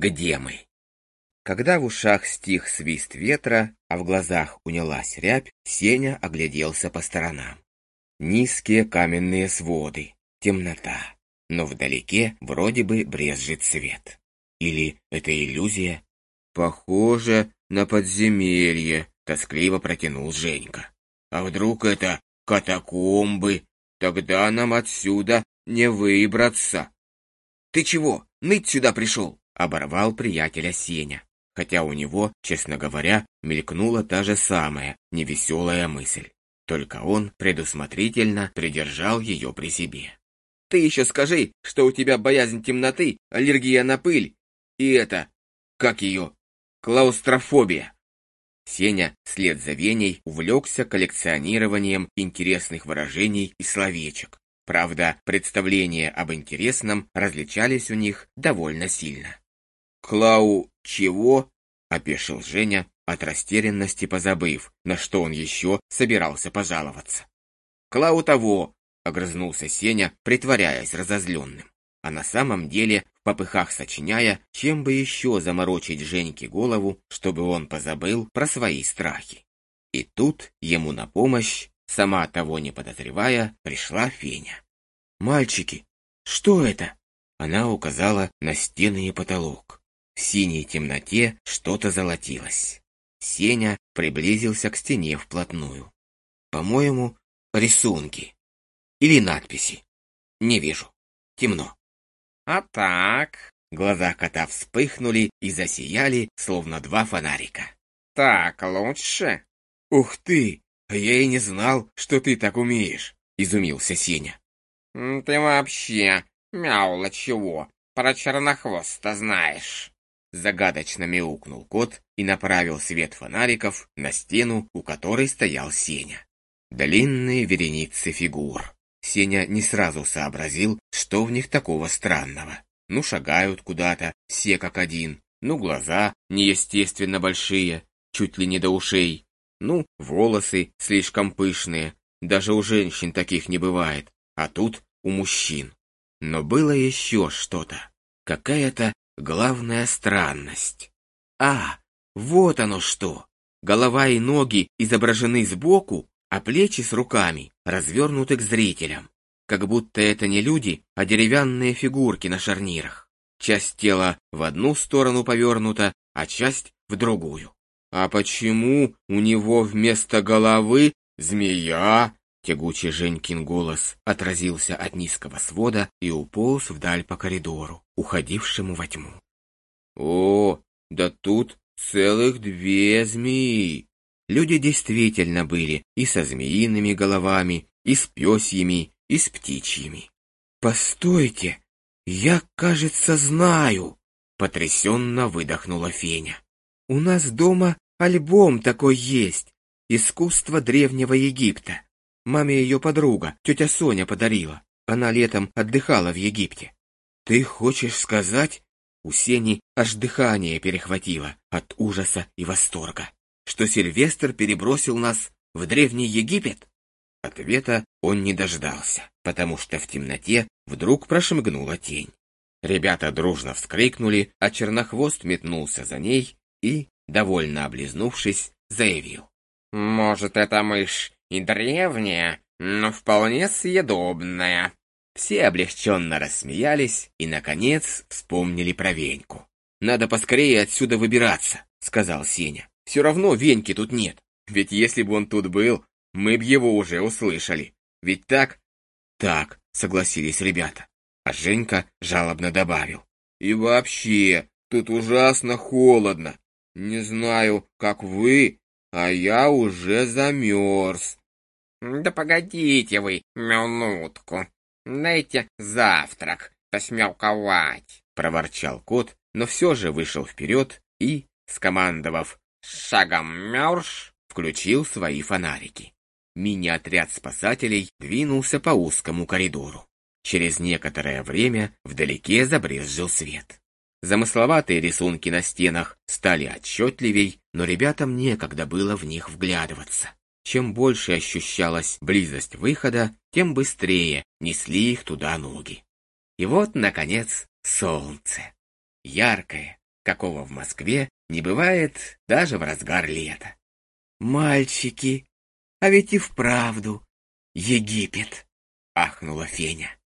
где мы. Когда в ушах стих свист ветра, а в глазах унялась рябь, Сеня огляделся по сторонам. Низкие каменные своды, темнота, но вдалеке вроде бы брезжит свет. Или это иллюзия? Похоже на подземелье, тоскливо протянул Женька. А вдруг это катакомбы? Тогда нам отсюда не выбраться. Ты чего, ныть сюда пришел? Оборвал приятеля Сеня хотя у него, честно говоря, мелькнула та же самая невеселая мысль. Только он предусмотрительно придержал ее при себе. «Ты еще скажи, что у тебя боязнь темноты, аллергия на пыль, и это, как ее, клаустрофобия!» Сеня, вслед за Веней, увлекся коллекционированием интересных выражений и словечек. Правда, представления об интересном различались у них довольно сильно. «Клау... чего?» — опешил Женя, от растерянности позабыв, на что он еще собирался пожаловаться. «Клау того!» — огрызнулся Сеня, притворяясь разозленным. А на самом деле, в попыхах сочиняя, чем бы еще заморочить Женьке голову, чтобы он позабыл про свои страхи. И тут ему на помощь, сама того не подозревая, пришла Феня. «Мальчики, что это?» Она указала на стены и потолок. В синей темноте что-то золотилось. Сеня приблизился к стене вплотную. По-моему, рисунки. Или надписи. Не вижу. Темно. А так... Глаза кота вспыхнули и засияли, словно два фонарика. Так лучше? Ух ты! Я и не знал, что ты так умеешь, изумился Сеня. Ты вообще мяула чего про чернохвоста знаешь? Загадочно мяукнул кот и направил свет фонариков на стену, у которой стоял Сеня. Длинные вереницы фигур. Сеня не сразу сообразил, что в них такого странного. Ну, шагают куда-то, все как один. Ну, глаза неестественно большие, чуть ли не до ушей. Ну, волосы слишком пышные. Даже у женщин таких не бывает. А тут у мужчин. Но было еще что-то. Какая-то Главная странность. А, вот оно что. Голова и ноги изображены сбоку, а плечи с руками развернуты к зрителям. Как будто это не люди, а деревянные фигурки на шарнирах. Часть тела в одну сторону повернута, а часть в другую. А почему у него вместо головы змея? Тягучий Женькин голос отразился от низкого свода и уполз вдаль по коридору, уходившему во тьму. «О, да тут целых две змеи!» Люди действительно были и со змеиными головами, и с пёсьими, и с птичьими. «Постойте, я, кажется, знаю!» Потрясенно выдохнула Феня. «У нас дома альбом такой есть. Искусство древнего Египта. Маме ее подруга, тетя Соня, подарила. Она летом отдыхала в Египте. Ты хочешь сказать, у Сени аж дыхание перехватило от ужаса и восторга, что Сильвестр перебросил нас в Древний Египет? Ответа он не дождался, потому что в темноте вдруг прошмыгнула тень. Ребята дружно вскрикнули, а Чернохвост метнулся за ней и, довольно облизнувшись, заявил. «Может, это мышь и древняя, но вполне съедобная. Все облегченно рассмеялись и, наконец, вспомнили про Веньку. «Надо поскорее отсюда выбираться», — сказал Сеня. «Все равно Веньки тут нет. Ведь если бы он тут был, мы б его уже услышали. Ведь так?» «Так», — согласились ребята. А Женька жалобно добавил. «И вообще, тут ужасно холодно. Не знаю, как вы, а я уже замерз. «Да погодите вы минутку, дайте завтрак, посмелковать», — проворчал кот, но все же вышел вперед и, скомандовав «шагом мерш», включил свои фонарики. Мини-отряд спасателей двинулся по узкому коридору. Через некоторое время вдалеке забрезжил свет. Замысловатые рисунки на стенах стали отчетливей, но ребятам некогда было в них вглядываться. Чем больше ощущалась близость выхода, тем быстрее несли их туда ноги. И вот, наконец, солнце. Яркое, какого в Москве не бывает даже в разгар лета. «Мальчики, а ведь и вправду Египет!» — ахнула Феня.